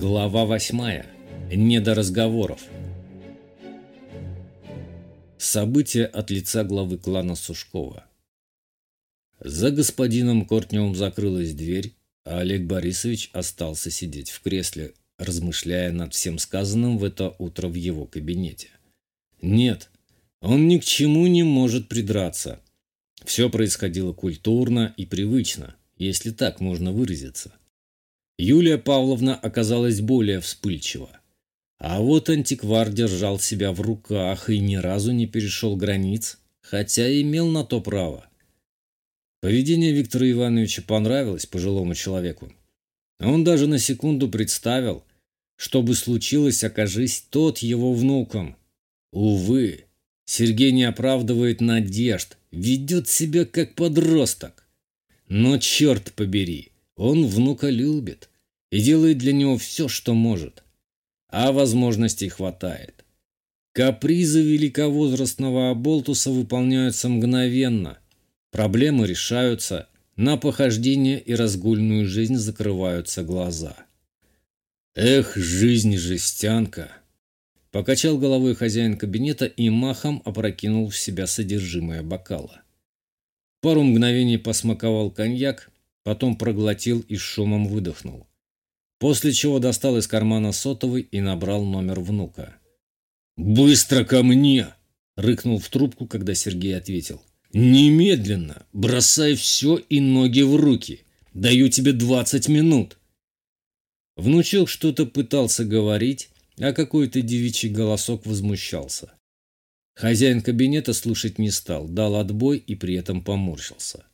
Глава восьмая. Не до разговоров. События от лица главы клана Сушкова. За господином Кортневым закрылась дверь, а Олег Борисович остался сидеть в кресле, размышляя над всем сказанным в это утро в его кабинете. Нет, он ни к чему не может придраться. Все происходило культурно и привычно, если так можно выразиться. Юлия Павловна оказалась более вспыльчива. А вот антиквар держал себя в руках и ни разу не перешел границ, хотя имел на то право. Поведение Виктора Ивановича понравилось пожилому человеку. Он даже на секунду представил, что бы случилось, окажись тот его внуком. Увы, Сергей не оправдывает надежд, ведет себя как подросток. Но черт побери, он внука любит и делает для него все, что может. А возможностей хватает. Капризы великовозрастного Аболтуса выполняются мгновенно. Проблемы решаются, на похождение и разгульную жизнь закрываются глаза. Эх, жизнь жестянка! Покачал головой хозяин кабинета и махом опрокинул в себя содержимое бокала. Пару мгновений посмаковал коньяк, потом проглотил и шумом выдохнул. После чего достал из кармана сотовый и набрал номер внука. «Быстро ко мне!» – рыкнул в трубку, когда Сергей ответил. «Немедленно! Бросай все и ноги в руки! Даю тебе двадцать минут!» Внучок что-то пытался говорить, а какой-то девичий голосок возмущался. Хозяин кабинета слушать не стал, дал отбой и при этом поморщился.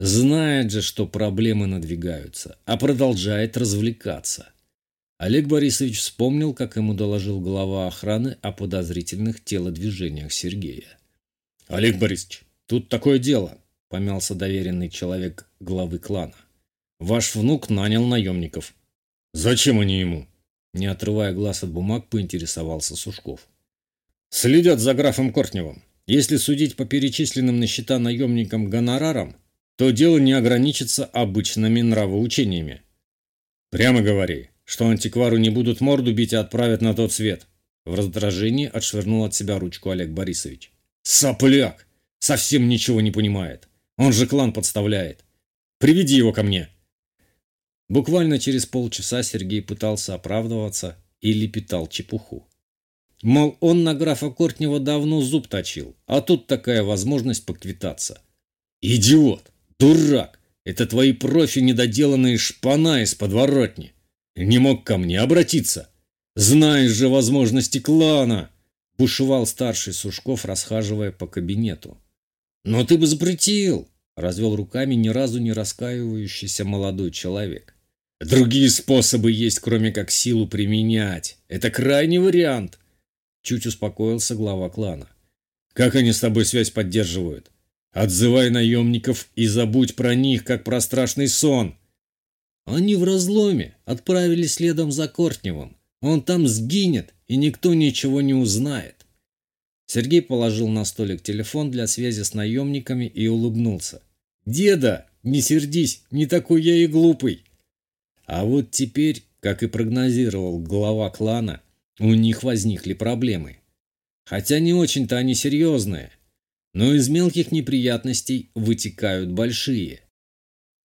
Знает же, что проблемы надвигаются, а продолжает развлекаться. Олег Борисович вспомнил, как ему доложил глава охраны о подозрительных телодвижениях Сергея. «Олег Борисович, тут такое дело», – помялся доверенный человек главы клана. «Ваш внук нанял наемников». «Зачем они ему?» Не отрывая глаз от бумаг, поинтересовался Сушков. «Следят за графом Кортневым. Если судить по перечисленным на счета наемникам гонорарам, то дело не ограничится обычными нравоучениями. Прямо говори, что антиквару не будут морду бить и отправят на тот свет. В раздражении отшвырнул от себя ручку Олег Борисович. Сопляк! Совсем ничего не понимает. Он же клан подставляет. Приведи его ко мне. Буквально через полчаса Сергей пытался оправдываться и лепетал чепуху. Мол, он на графа Кортнева давно зуб точил, а тут такая возможность поквитаться. Идиот! Дурак! Это твои профи недоделанные шпана из подворотни. Не мог ко мне обратиться. Знаешь же возможности клана!» Бушевал старший Сушков, расхаживая по кабинету. «Но ты бы запретил!» Развел руками ни разу не раскаивающийся молодой человек. «Другие способы есть, кроме как силу применять. Это крайний вариант!» Чуть успокоился глава клана. «Как они с тобой связь поддерживают?» Отзывай наемников и забудь про них, как про страшный сон. Они в разломе отправились следом за Кортневым. Он там сгинет, и никто ничего не узнает. Сергей положил на столик телефон для связи с наемниками и улыбнулся. «Деда, не сердись, не такой я и глупый». А вот теперь, как и прогнозировал глава клана, у них возникли проблемы. Хотя не очень-то они серьезные но из мелких неприятностей вытекают большие.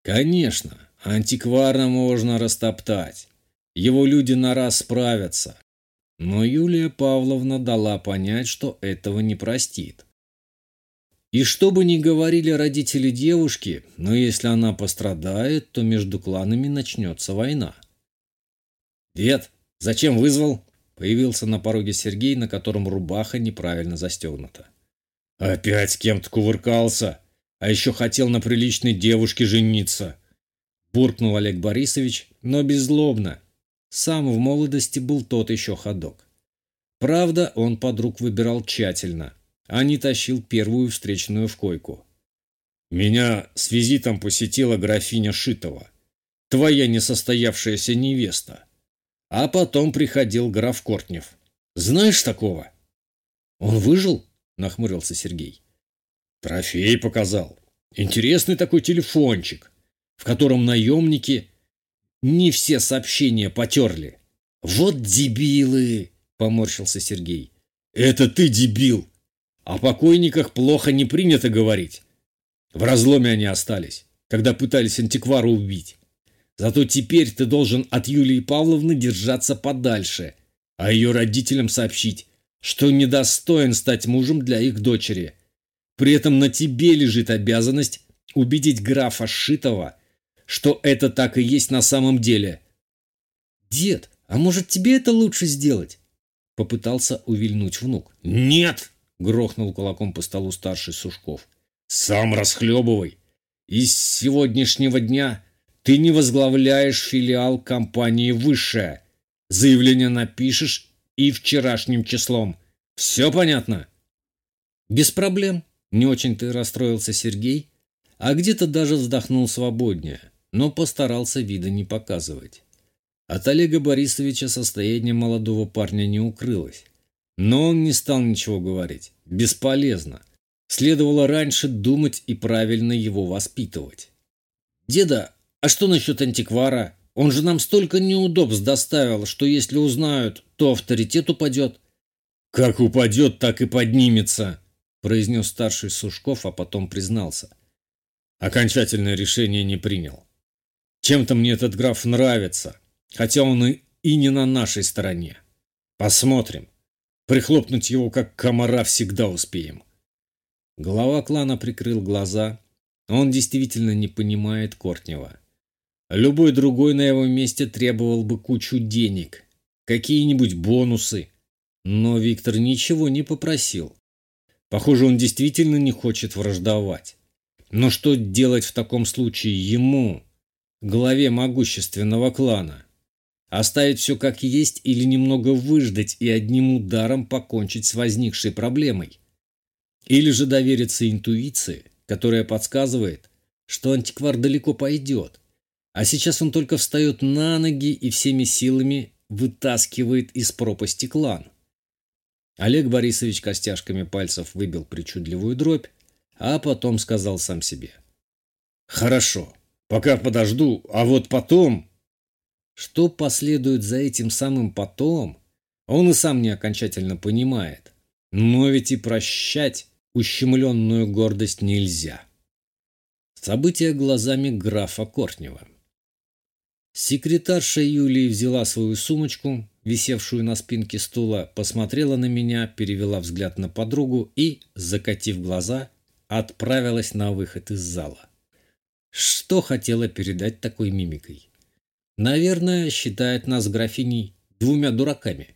Конечно, антикварно можно растоптать. Его люди на раз справятся. Но Юлия Павловна дала понять, что этого не простит. И что бы ни говорили родители девушки, но если она пострадает, то между кланами начнется война. «Дед, зачем вызвал?» Появился на пороге Сергей, на котором рубаха неправильно застегнута. Опять с кем-то кувыркался, а еще хотел на приличной девушке жениться. Буркнул Олег Борисович, но беззлобно. Сам в молодости был тот еще ходок. Правда, он подруг выбирал тщательно, а не тащил первую встречную в койку. «Меня с визитом посетила графиня Шитова, твоя несостоявшаяся невеста. А потом приходил граф Кортнев. Знаешь такого?» «Он выжил?» – нахмурился Сергей. «Трофей показал. Интересный такой телефончик, в котором наемники не все сообщения потерли. «Вот дебилы!» – поморщился Сергей. «Это ты дебил! О покойниках плохо не принято говорить. В разломе они остались, когда пытались антиквара убить. Зато теперь ты должен от Юлии Павловны держаться подальше, а ее родителям сообщить, что недостоин стать мужем для их дочери. При этом на тебе лежит обязанность убедить графа Шитова, что это так и есть на самом деле. «Дед, а может тебе это лучше сделать?» Попытался увильнуть внук. «Нет!» — грохнул кулаком по столу старший Сушков. «Сам расхлебывай. И с сегодняшнего дня ты не возглавляешь филиал компании «Высшая». Заявление напишешь и вчерашним числом. Все понятно?» «Без проблем», — не очень-то расстроился Сергей, а где-то даже вздохнул свободнее, но постарался вида не показывать. От Олега Борисовича состояние молодого парня не укрылось. Но он не стал ничего говорить. Бесполезно. Следовало раньше думать и правильно его воспитывать. «Деда, а что насчет антиквара? Он же нам столько неудобств доставил, что если узнают, то авторитет упадет». «Как упадет, так и поднимется», – произнес старший Сушков, а потом признался. «Окончательное решение не принял. Чем-то мне этот граф нравится, хотя он и, и не на нашей стороне. Посмотрим. Прихлопнуть его, как комара, всегда успеем». Глава клана прикрыл глаза. Он действительно не понимает Кортнева. Любой другой на его месте требовал бы кучу денег, какие-нибудь бонусы, но Виктор ничего не попросил. Похоже, он действительно не хочет враждовать. Но что делать в таком случае ему, главе могущественного клана? Оставить все как есть или немного выждать и одним ударом покончить с возникшей проблемой? Или же довериться интуиции, которая подсказывает, что антиквар далеко пойдет, а сейчас он только встает на ноги и всеми силами вытаскивает из пропасти клан. Олег Борисович костяшками пальцев выбил причудливую дробь, а потом сказал сам себе. «Хорошо, пока подожду, а вот потом...» Что последует за этим самым потом, он и сам не окончательно понимает. Но ведь и прощать ущемленную гордость нельзя. События глазами графа Кортнева. Секретарша Юлии взяла свою сумочку, висевшую на спинке стула, посмотрела на меня, перевела взгляд на подругу и, закатив глаза, отправилась на выход из зала. Что хотела передать такой мимикой? Наверное, считает нас графиней двумя дураками,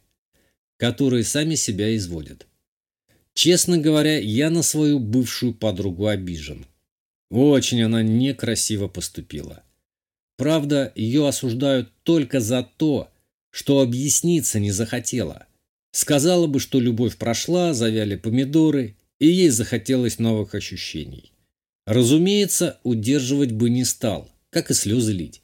которые сами себя изводят. Честно говоря, я на свою бывшую подругу обижен. Очень она некрасиво поступила. Правда, ее осуждают только за то, что объясниться не захотела. Сказала бы, что любовь прошла, завяли помидоры, и ей захотелось новых ощущений. Разумеется, удерживать бы не стал, как и слезы лить.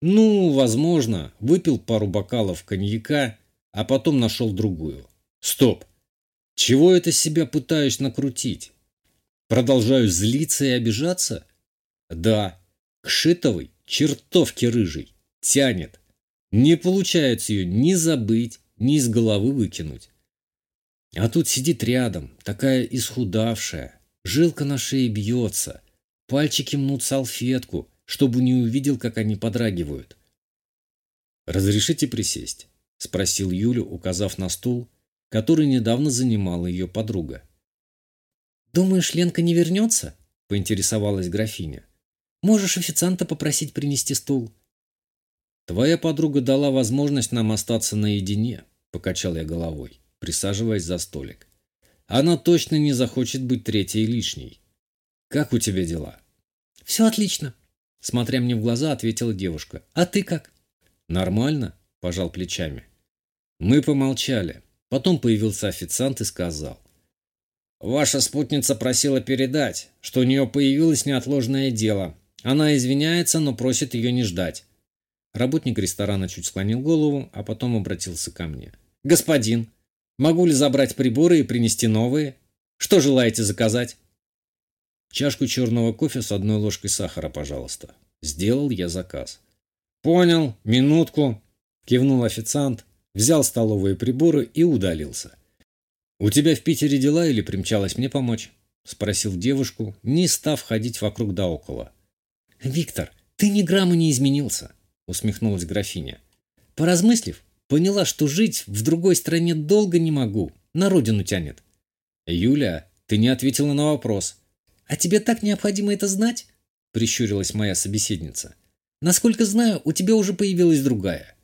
Ну, возможно, выпил пару бокалов коньяка, а потом нашел другую. Стоп! Чего это себя пытаюсь накрутить? Продолжаю злиться и обижаться? Да, к Шитовой чертовки рыжий, тянет. Не получается ее ни забыть, ни из головы выкинуть. А тут сидит рядом, такая исхудавшая, жилка на шее бьется, пальчики мнут салфетку, чтобы не увидел, как они подрагивают. «Разрешите присесть?» – спросил Юлю, указав на стул, который недавно занимала ее подруга. «Думаешь, Ленка не вернется?» – поинтересовалась графиня. Можешь официанта попросить принести стул. Твоя подруга дала возможность нам остаться наедине, покачал я головой, присаживаясь за столик. Она точно не захочет быть третьей лишней. Как у тебя дела? Все отлично, смотря мне в глаза, ответила девушка. А ты как? Нормально, пожал плечами. Мы помолчали. Потом появился официант и сказал. «Ваша спутница просила передать, что у нее появилось неотложное дело, она извиняется, но просит ее не ждать. Работник ресторана чуть склонил голову, а потом обратился ко мне. «Господин, могу ли забрать приборы и принести новые? Что желаете заказать?» «Чашку черного кофе с одной ложкой сахара, пожалуйста». Сделал я заказ. «Понял, минутку», – кивнул официант, взял столовые приборы и удалился. «У тебя в Питере дела или примчалась мне помочь?» – спросил девушку, не став ходить вокруг да около. «Виктор, ты ни грамма не изменился», – усмехнулась графиня. Поразмыслив, поняла, что жить в другой стране долго не могу, на родину тянет. «Юля, ты не ответила на вопрос». «А тебе так необходимо это знать?» – прищурилась моя собеседница. «Насколько знаю, у тебя уже появилась другая».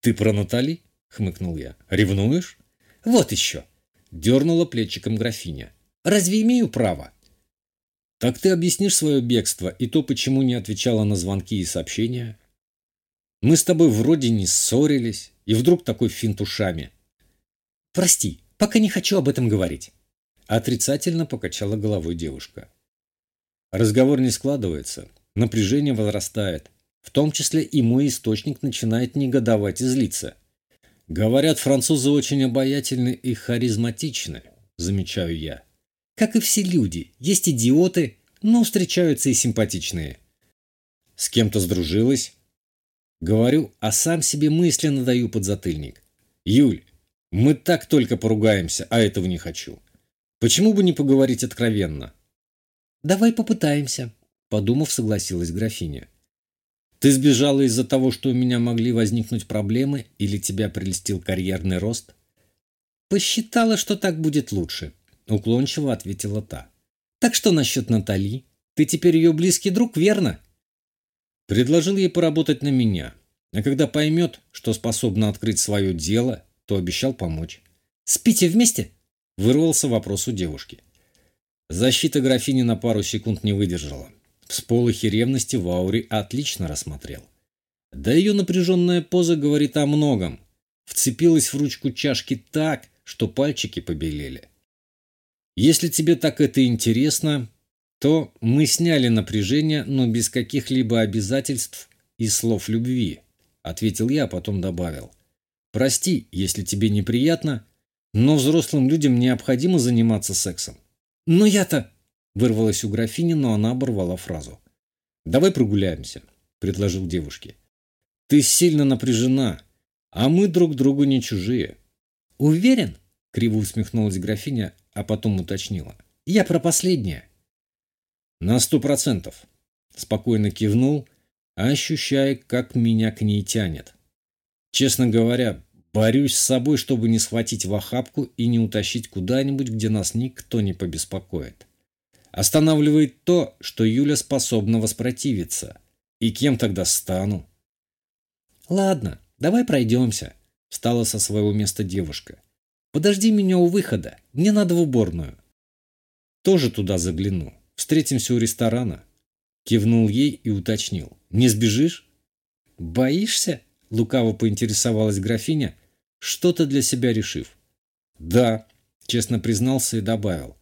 «Ты про Натали?» – хмыкнул я. «Ревнуешь?» «Вот еще!» – дернула плечиком графиня. «Разве имею право?» «Так ты объяснишь свое бегство и то, почему не отвечала на звонки и сообщения?» «Мы с тобой вроде не ссорились, и вдруг такой финт ушами». «Прости, пока не хочу об этом говорить». Отрицательно покачала головой девушка. Разговор не складывается, напряжение возрастает. В том числе и мой источник начинает негодовать и злиться. Говорят, французы очень обаятельны и харизматичны, замечаю я. Как и все люди, есть идиоты, но встречаются и симпатичные. С кем-то сдружилась? Говорю, а сам себе мысленно даю подзатыльник. Юль, мы так только поругаемся, а этого не хочу. Почему бы не поговорить откровенно? Давай попытаемся, подумав, согласилась графиня. Ты сбежала из-за того, что у меня могли возникнуть проблемы, или тебя прельстил карьерный рост? Посчитала, что так будет лучше, уклончиво ответила та. Так что насчет Натали? Ты теперь ее близкий друг, верно? Предложил ей поработать на меня, а когда поймет, что способна открыть свое дело, то обещал помочь. «Спите вместе?» – вырвался вопрос у девушки. Защита графини на пару секунд не выдержала. Всполохи ревности в ауре отлично рассмотрел. Да ее напряженная поза говорит о многом. Вцепилась в ручку чашки так, что пальчики побелели. Если тебе так это интересно, то мы сняли напряжение, но без каких-либо обязательств и слов любви, ответил я, а потом добавил. Прости, если тебе неприятно, но взрослым людям необходимо заниматься сексом. Но я-то... Вырвалась у графини, но она оборвала фразу. «Давай прогуляемся», — предложил девушке. «Ты сильно напряжена, а мы друг другу не чужие». «Уверен?» — криво усмехнулась графиня, а потом уточнила. «Я про последнее». «На сто процентов», — спокойно кивнул, ощущая, как меня к ней тянет. Честно говоря, борюсь с собой, чтобы не схватить в охапку и не утащить куда-нибудь, где нас никто не побеспокоит. Останавливает то, что Юля способна воспротивиться. И кем тогда стану? «Ладно, давай пройдемся», — встала со своего места девушка. «Подожди меня у выхода, мне надо в уборную». «Тоже туда загляну. Встретимся у ресторана». Кивнул ей и уточнил. «Не сбежишь?» «Боишься?» — лукаво поинтересовалась графиня, что-то для себя решив. «Да», — честно признался и добавил.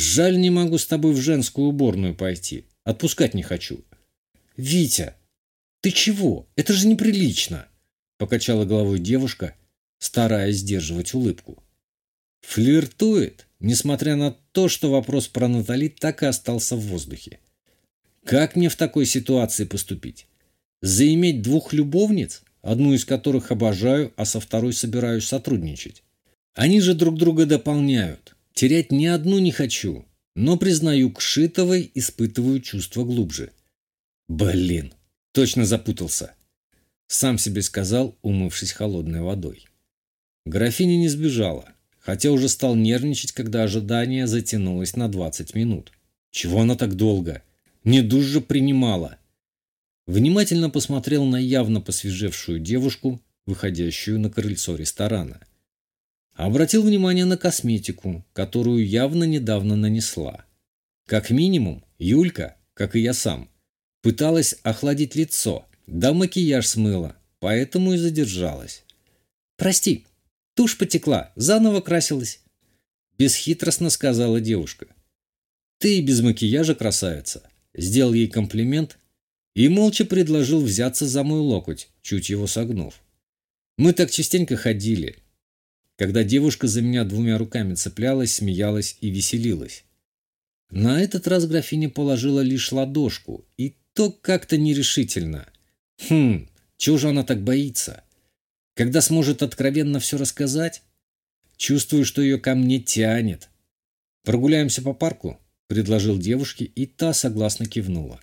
Жаль, не могу с тобой в женскую уборную пойти. Отпускать не хочу. Витя, ты чего? Это же неприлично. Покачала головой девушка, стараясь сдерживать улыбку. Флиртует, несмотря на то, что вопрос про Натали так и остался в воздухе. Как мне в такой ситуации поступить? Заиметь двух любовниц, одну из которых обожаю, а со второй собираюсь сотрудничать? Они же друг друга дополняют. Терять ни одну не хочу, но, признаю, к Шитовой испытываю чувство глубже. Блин, точно запутался. Сам себе сказал, умывшись холодной водой. Графиня не сбежала, хотя уже стал нервничать, когда ожидание затянулось на 20 минут. Чего она так долго? Не душ же принимала. Внимательно посмотрел на явно посвежевшую девушку, выходящую на крыльцо ресторана. Обратил внимание на косметику, которую явно недавно нанесла. Как минимум, Юлька, как и я сам, пыталась охладить лицо, да макияж смыла, поэтому и задержалась. «Прости, тушь потекла, заново красилась», – бесхитростно сказала девушка. «Ты и без макияжа красавица», – сделал ей комплимент и молча предложил взяться за мой локоть, чуть его согнув. Мы так частенько ходили – когда девушка за меня двумя руками цеплялась, смеялась и веселилась. На этот раз графиня положила лишь ладошку, и то как-то нерешительно. Хм, чего же она так боится? Когда сможет откровенно все рассказать? Чувствую, что ее ко мне тянет. Прогуляемся по парку, предложил девушке, и та согласно кивнула.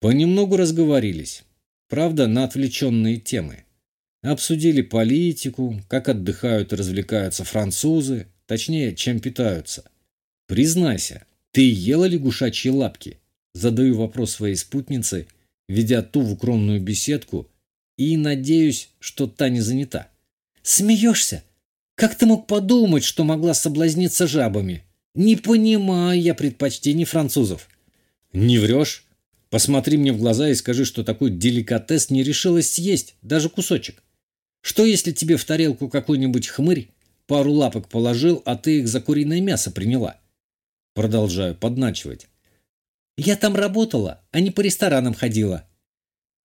Понемногу разговорились. Правда, на отвлеченные темы. Обсудили политику, как отдыхают и развлекаются французы, точнее, чем питаются. Признайся, ты ела лягушачьи лапки? Задаю вопрос своей спутнице, ведя ту в укромную беседку, и надеюсь, что та не занята. Смеешься? Как ты мог подумать, что могла соблазниться жабами? Не понимаю я предпочтений французов. Не врешь? Посмотри мне в глаза и скажи, что такой деликатес не решилась съесть, даже кусочек. Что если тебе в тарелку какой-нибудь хмырь пару лапок положил, а ты их за куриное мясо приняла? Продолжаю подначивать. Я там работала, а не по ресторанам ходила.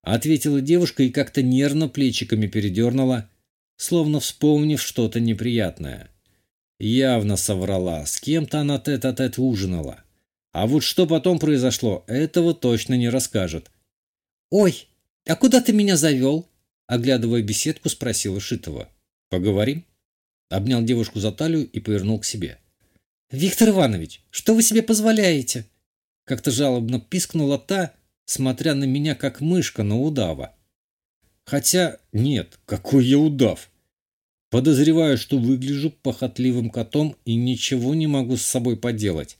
Ответила девушка и как-то нервно плечиками передернула, словно вспомнив что-то неприятное. Явно соврала, с кем-то она тет-а-тет -тет ужинала. А вот что потом произошло, этого точно не расскажет. «Ой, а куда ты меня завел?» Оглядывая беседку, спросила Шитова. «Поговорим?» Обнял девушку за талию и повернул к себе. «Виктор Иванович, что вы себе позволяете?» Как-то жалобно пискнула та, смотря на меня, как мышка на удава. Хотя нет, какой я удав. Подозреваю, что выгляжу похотливым котом и ничего не могу с собой поделать.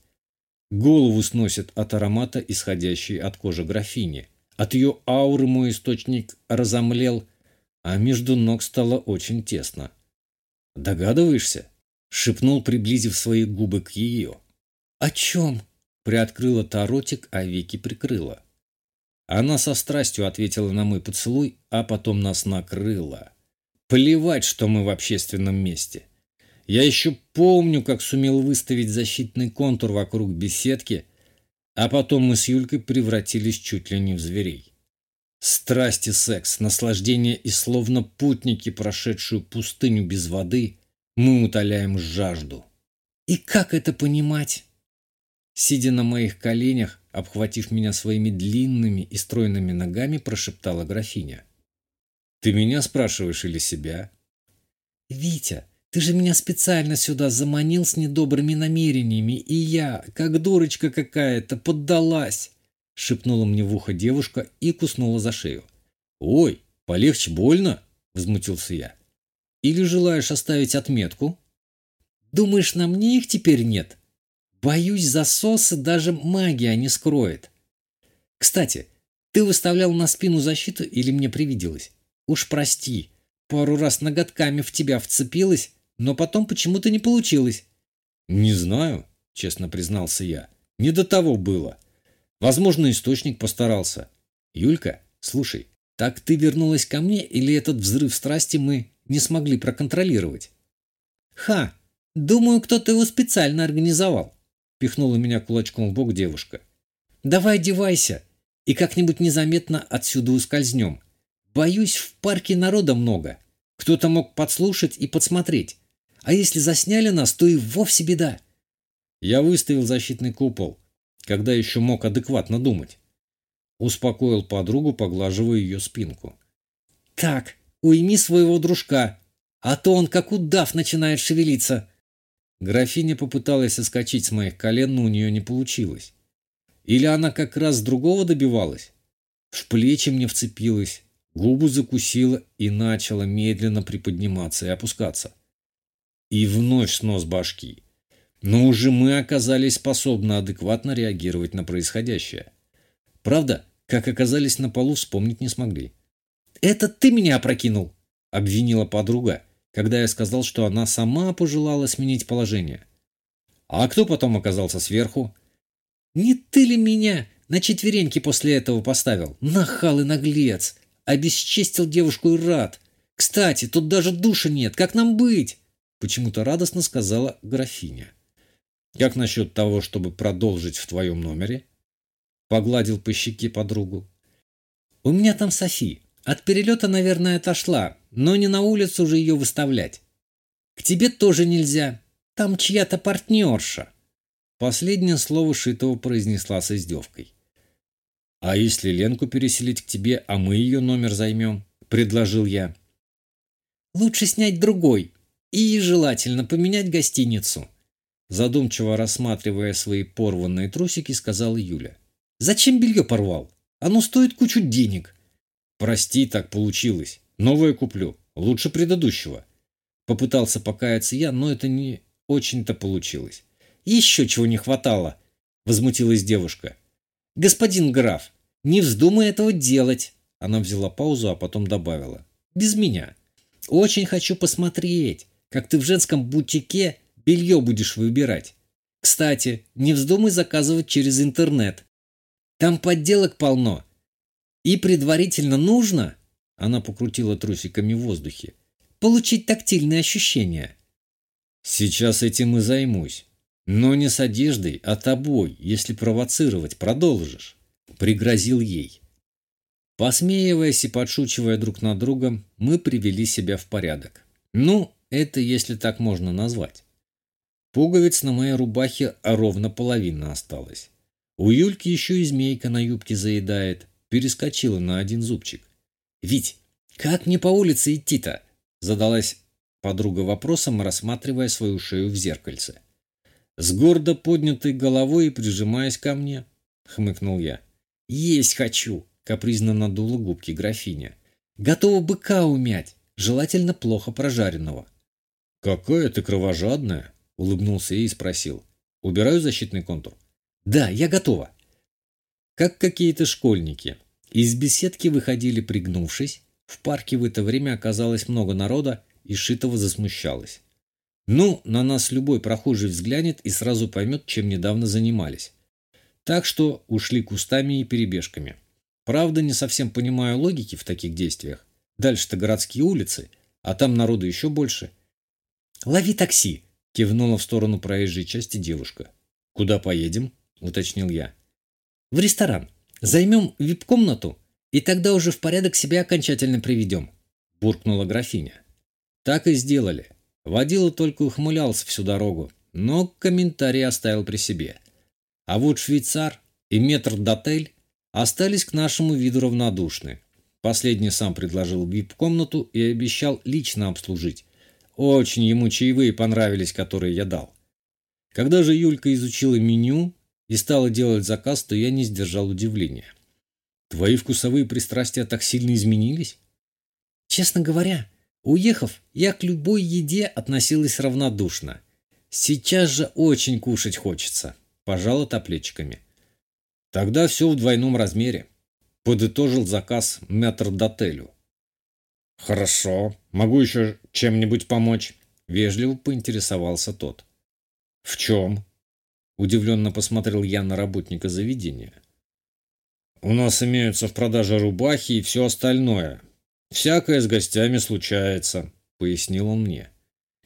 Голову сносит от аромата, исходящей от кожи графини. От ее ауры мой источник разомлел, а между ног стало очень тесно. «Догадываешься?» — шепнул, приблизив свои губы к ее. «О чем?» — приоткрыла та ротик, а веки прикрыла. Она со страстью ответила на мой поцелуй, а потом нас накрыла. Плевать, что мы в общественном месте. Я еще помню, как сумел выставить защитный контур вокруг беседки, а потом мы с Юлькой превратились чуть ли не в зверей. Страсть и секс, наслаждение и словно путники, прошедшую пустыню без воды, мы утоляем жажду. И как это понимать? Сидя на моих коленях, обхватив меня своими длинными и стройными ногами, прошептала графиня. «Ты меня спрашиваешь или себя?» «Витя, ты же меня специально сюда заманил с недобрыми намерениями, и я, как дурочка какая-то, поддалась!» Шепнула мне в ухо девушка и куснула за шею. «Ой, полегче больно?» – возмутился я. «Или желаешь оставить отметку?» «Думаешь, на мне их теперь нет?» «Боюсь, засосы даже магия не скроет». «Кстати, ты выставлял на спину защиту или мне привиделось? Уж прости, пару раз ноготками в тебя вцепилась, но потом почему-то не получилось. Не знаю, честно признался я. Не до того было. Возможно, источник постарался. Юлька, слушай, так ты вернулась ко мне или этот взрыв страсти мы не смогли проконтролировать? Ха, думаю, кто-то его специально организовал. Пихнула меня кулачком в бок девушка. Давай одевайся и как-нибудь незаметно отсюда ускользнем. Боюсь, в парке народа много. Кто-то мог подслушать и подсмотреть. А если засняли нас, то и вовсе беда. Я выставил защитный купол, когда еще мог адекватно думать. Успокоил подругу, поглаживая ее спинку. «Так, уйми своего дружка, а то он как удав начинает шевелиться». Графиня попыталась соскочить с моих колен, но у нее не получилось. Или она как раз другого добивалась? В плечи мне вцепилась, губу закусила и начала медленно приподниматься и опускаться. И вновь снос башки. Но уже мы оказались способны адекватно реагировать на происходящее. Правда, как оказались на полу, вспомнить не смогли. «Это ты меня опрокинул!» – обвинила подруга, когда я сказал, что она сама пожелала сменить положение. «А кто потом оказался сверху?» «Не ты ли меня на четвереньки после этого поставил? Нахал и наглец! Обесчестил девушку и рад! Кстати, тут даже душа нет, как нам быть?» Почему-то радостно сказала графиня. «Как насчет того, чтобы продолжить в твоем номере?» Погладил по щеке подругу. «У меня там Софи. От перелета, наверное, отошла, но не на улицу же ее выставлять. К тебе тоже нельзя. Там чья-то партнерша». Последнее слово Шитова произнесла с издевкой. «А если Ленку переселить к тебе, а мы ее номер займем?» – предложил я. Лучше снять другой. И желательно поменять гостиницу. Задумчиво рассматривая свои порванные трусики, сказала Юля. Зачем белье порвал? Оно стоит кучу денег. Прости, так получилось. Новое куплю. Лучше предыдущего. Попытался покаяться я, но это не очень-то получилось. Еще чего не хватало, возмутилась девушка. Господин граф, не вздумай этого делать. Она взяла паузу, а потом добавила. Без меня. Очень хочу посмотреть, как ты в женском бутике белье будешь выбирать. Кстати, не вздумай заказывать через интернет. Там подделок полно. И предварительно нужно, она покрутила трусиками в воздухе, получить тактильные ощущения. Сейчас этим и займусь. Но не с одеждой, а тобой, если провоцировать продолжишь, пригрозил ей. Посмеиваясь и подшучивая друг над другом, мы привели себя в порядок. Ну, это если так можно назвать. Пуговиц на моей рубахе ровно половина осталась. У Юльки еще и змейка на юбке заедает, перескочила на один зубчик. «Вить, как мне по улице идти-то?» задалась подруга вопросом, рассматривая свою шею в зеркальце. «С гордо поднятой головой и прижимаясь ко мне», — хмыкнул я. «Есть хочу!» Капризно надула губки графиня. «Готова быка умять, желательно плохо прожаренного». «Какая ты кровожадная!» — улыбнулся ей и спросил. «Убираю защитный контур?» «Да, я готова». Как какие-то школьники. Из беседки выходили пригнувшись. В парке в это время оказалось много народа, и Шитова засмущалась. Ну, на нас любой прохожий взглянет и сразу поймет, чем недавно занимались. Так что ушли кустами и перебежками. Правда, не совсем понимаю логики в таких действиях. Дальше-то городские улицы, а там народу еще больше. «Лови такси!» – кивнула в сторону проезжей части девушка. «Куда поедем?» – уточнил я. «В ресторан. Займем вип-комнату, и тогда уже в порядок себя окончательно приведем», – буркнула графиня. Так и сделали. Водила только ухмылялся всю дорогу, но комментарий оставил при себе. А вот швейцар и метр-дотель остались к нашему виду равнодушны. Последний сам предложил вип-комнату и обещал лично обслужить. Очень ему чаевые понравились, которые я дал. Когда же Юлька изучила меню и стала делать заказ, то я не сдержал удивления. Твои вкусовые пристрастия так сильно изменились? Честно говоря, уехав, я к любой еде относилась равнодушно. Сейчас же очень кушать хочется. Пожала таплечками. Тогда все в двойном размере. Подытожил заказ метрдотелю. Хорошо. Могу еще чем-нибудь помочь? Вежливо поинтересовался тот. В чем? Удивленно посмотрел я на работника заведения. У нас имеются в продаже рубахи и все остальное. Всякое с гостями случается, пояснил он мне.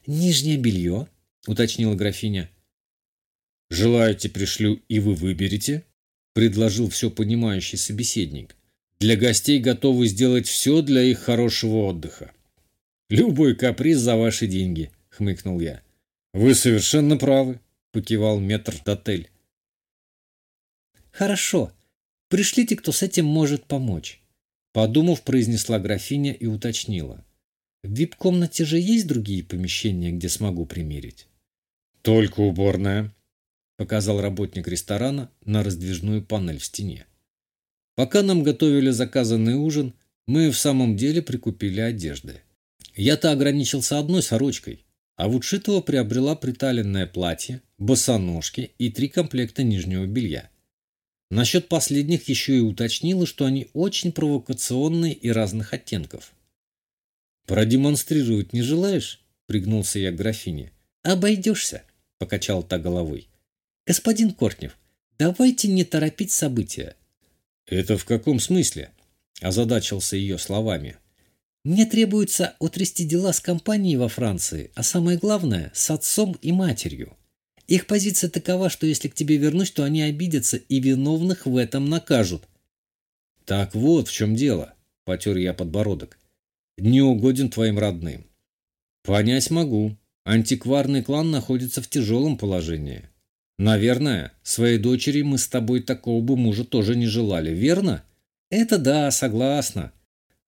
Нижнее белье, уточнила графиня. Желаете, пришлю, и вы выберете? предложил все понимающий собеседник. Для гостей готовы сделать все для их хорошего отдыха. Любой каприз за ваши деньги, хмыкнул я. Вы совершенно правы, покивал метр дотель. Хорошо. Пришлите, кто с этим может помочь. Подумав, произнесла графиня и уточнила. В вип-комнате же есть другие помещения, где смогу примерить? Только уборная, показал работник ресторана на раздвижную панель в стене. Пока нам готовили заказанный ужин, мы в самом деле прикупили одежды. Я-то ограничился одной сорочкой, а вот Шитова приобрела приталенное платье, босоножки и три комплекта нижнего белья. Насчет последних еще и уточнила, что они очень провокационные и разных оттенков. «Продемонстрировать не желаешь?» – пригнулся я к графине. «Обойдешься», – покачал та головой. «Господин Кортнев, давайте не торопить события». «Это в каком смысле?» – озадачился ее словами. «Мне требуется утрясти дела с компанией во Франции, а самое главное – с отцом и матерью. Их позиция такова, что если к тебе вернусь, то они обидятся и виновных в этом накажут». «Так вот в чем дело», – потер я подбородок. «Не угоден твоим родным». «Понять могу. Антикварный клан находится в тяжелом положении. Наверное, своей дочери мы с тобой такого бы мужа тоже не желали, верно? Это да, согласна.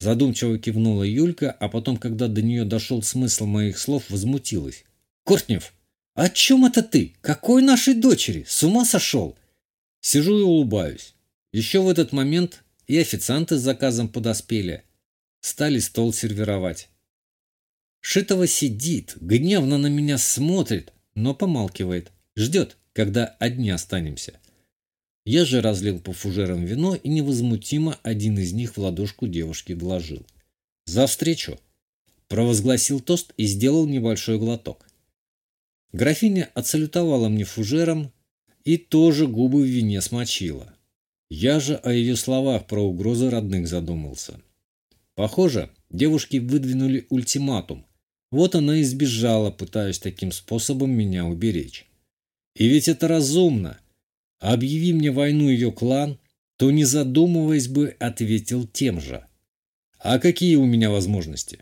Задумчиво кивнула Юлька, а потом, когда до нее дошел смысл моих слов, возмутилась. «Кортнев, о чем это ты? Какой нашей дочери? С ума сошел?» Сижу и улыбаюсь. Еще в этот момент и официанты с заказом подоспели. Стали стол сервировать. Шитова сидит, гневно на меня смотрит, но помалкивает. Ждет, когда одни останемся. Я же разлил по фужерам вино и невозмутимо один из них в ладошку девушки вложил. «За встречу!» Провозгласил тост и сделал небольшой глоток. Графиня отсалютовала мне фужером и тоже губы в вине смочила. Я же о ее словах про угрозы родных задумался. Похоже, девушки выдвинули ультиматум. Вот она и сбежала, пытаясь таким способом меня уберечь. И ведь это разумно. Объяви мне войну ее клан, то, не задумываясь бы, ответил тем же. А какие у меня возможности?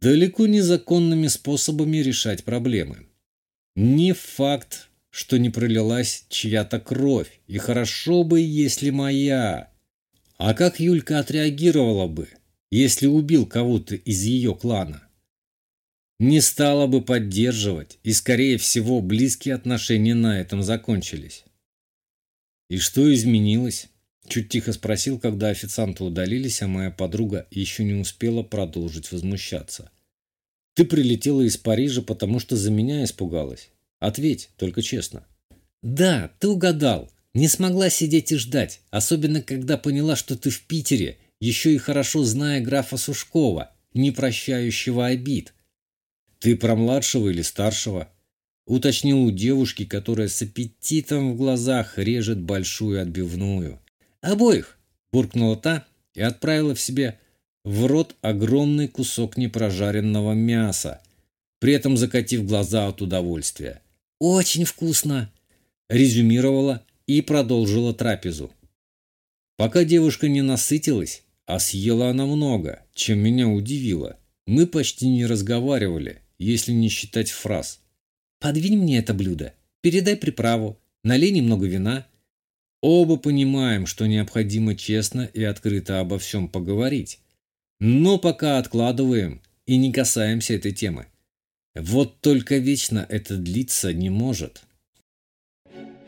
Далеко незаконными способами решать проблемы. Не факт, что не пролилась чья-то кровь, и хорошо бы, если моя. А как Юлька отреагировала бы, если убил кого-то из ее клана? Не стала бы поддерживать, и, скорее всего, близкие отношения на этом закончились. «И что изменилось?» Чуть тихо спросил, когда официанты удалились, а моя подруга еще не успела продолжить возмущаться. «Ты прилетела из Парижа, потому что за меня испугалась. Ответь, только честно». «Да, ты угадал. Не смогла сидеть и ждать, особенно когда поняла, что ты в Питере, еще и хорошо зная графа Сушкова, не прощающего обид». «Ты про младшего или старшего?» Уточнил у девушки, которая с аппетитом в глазах режет большую отбивную. «Обоих!» – буркнула та и отправила в себе в рот огромный кусок непрожаренного мяса, при этом закатив глаза от удовольствия. «Очень вкусно!» – резюмировала и продолжила трапезу. Пока девушка не насытилась, а съела она много, чем меня удивило, мы почти не разговаривали, если не считать фраз. Подвинь мне это блюдо, передай приправу, налей немного вина. Оба понимаем, что необходимо честно и открыто обо всем поговорить. Но пока откладываем и не касаемся этой темы. Вот только вечно это длиться не может.